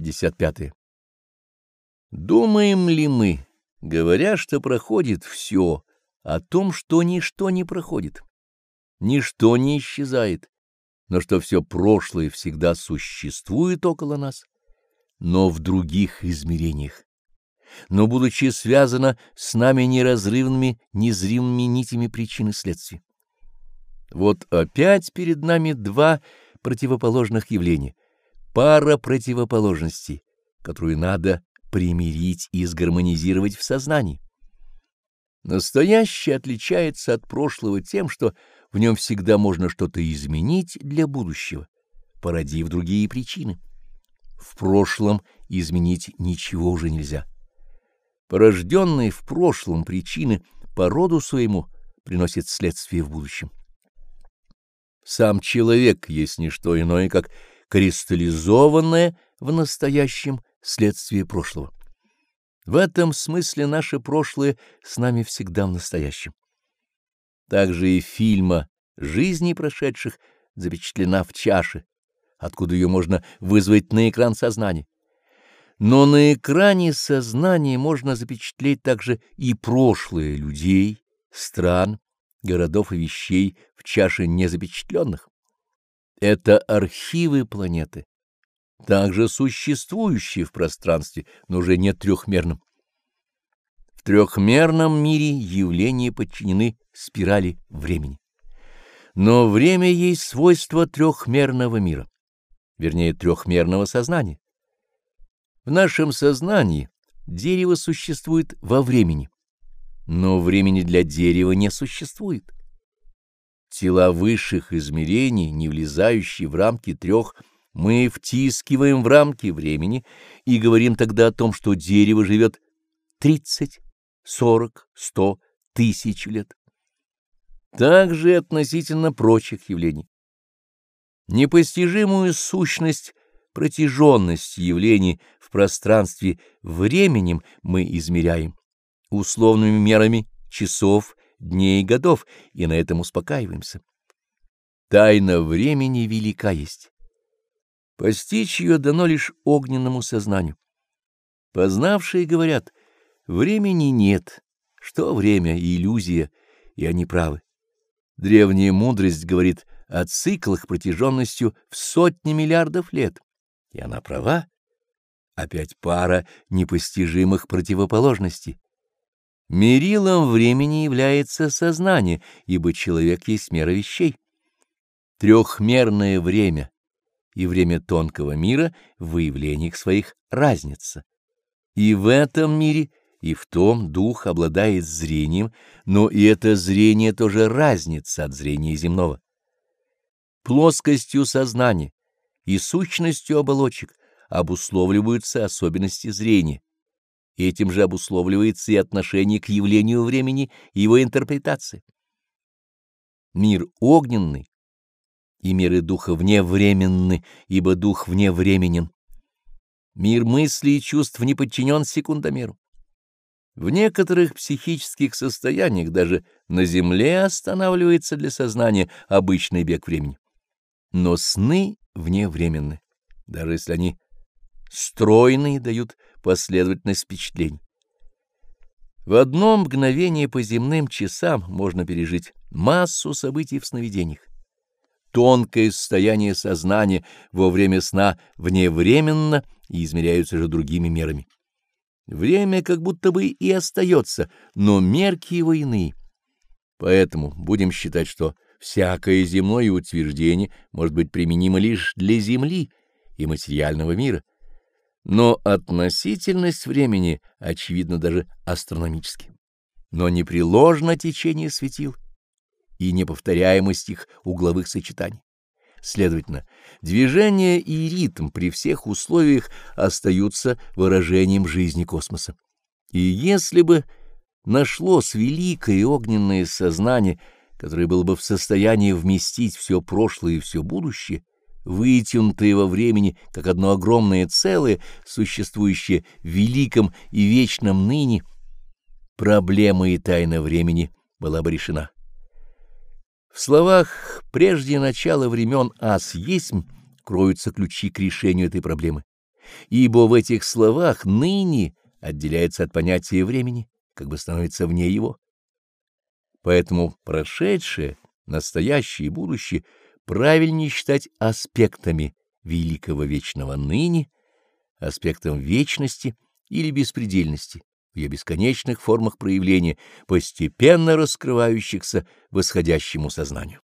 55. Думаем ли мы, говоря, что проходит все, о том, что ничто не проходит, ничто не исчезает, но что все прошлое всегда существует около нас, но в других измерениях, но будучи связано с нами неразрывными, незримыми нитями причины следствия. Вот опять перед нами два противоположных явления, пара противоположностей, которую надо примирить и сгармонизировать в сознании. Настоящее отличается от прошлого тем, что в нем всегда можно что-то изменить для будущего, породив другие причины. В прошлом изменить ничего уже нельзя. Порожденные в прошлом причины по роду своему приносят следствие в будущем. Сам человек есть не что иное, как кристаллизованное в настоящем следствие прошлого. В этом смысле наше прошлое с нами всегда в настоящем. Также и фильма жизни прошедших запечатлена в чаше, откуда ее можно вызвать на экран сознания. Но на экране сознания можно запечатлеть также и прошлое людей, стран, городов и вещей в чаше незапечатленных. Это архивы планеты, также существующие в пространстве, но уже не трехмерном. В трехмерном мире явления подчинены спирали времени. Но время есть свойство трехмерного мира, вернее, трехмерного сознания. В нашем сознании дерево существует во времени, но времени для дерева не существует. Тела высших измерений, не влезающие в рамки трех мы втискиваем в рамки времени и говорим тогда о том, что дерево живет 30, 40, 100, тысяч лет. Также относительно прочих явлений. Непостижимую сущность протяженности явлений в пространстве временем мы измеряем условными мерами часов, дней и годов, и на этом успокаиваемся. Тайна времени велика есть. Постичь ее дано лишь огненному сознанию. Познавшие говорят, времени нет, что время иллюзия, и они правы. Древняя мудрость говорит о циклах протяженностью в сотни миллиардов лет, и она права. Опять пара непостижимых противоположностей. Мерилом времени является сознание, ибо человек есть мера вещей. Трехмерное время и время тонкого мира в выявлениях своих разница. И в этом мире, и в том дух обладает зрением, но и это зрение тоже разница от зрения земного. Плоскостью сознания и сущностью оболочек обусловливаются особенности зрения. Этим же обусловливается и отношение к явлению времени и его интерпретация. Мир огненный и миры духа вневременны, ибо дух вневременен. Мир мыслей и чувств не подчинен секундомеру. В некоторых психических состояниях даже на Земле останавливается для сознания обычный бег времени. Но сны вневременны, даже если они стройные дают последовательность впечатлений. В одно мгновение по земным часам можно пережить массу событий в сновидениях тонкое состояние сознания во время сна вневременно и измеряются же другими мерами. Время как будто бы и остается, но мерки его иные. Поэтому будем считать, что всякое земное утверждение может быть применимо лишь для Земли и материального мира. Но относительность времени очевидна даже астрономически. Но непреложно течение светил и неповторяемость их угловых сочетаний. Следовательно, движение и ритм при всех условиях остаются выражением жизни космоса. И если бы нашлось великое огненное сознание, которое было бы в состоянии вместить все прошлое и все будущее, вытянутое во времени как одно огромное целое, существующее в великом и вечном ныне, проблема и тайна времени была бы решена. В словах «прежде начала времен ас есть» кроются ключи к решению этой проблемы. ибо в этих словах «ныне» отделяется от понятия времени, как бы становится вне его. Поэтому прошедшее, настоящее и будущее правильнее считать аспектами великого вечного ныне, аспектом вечности или беспредельности, в ее бесконечных формах проявления, постепенно раскрывающихся восходящему сознанию.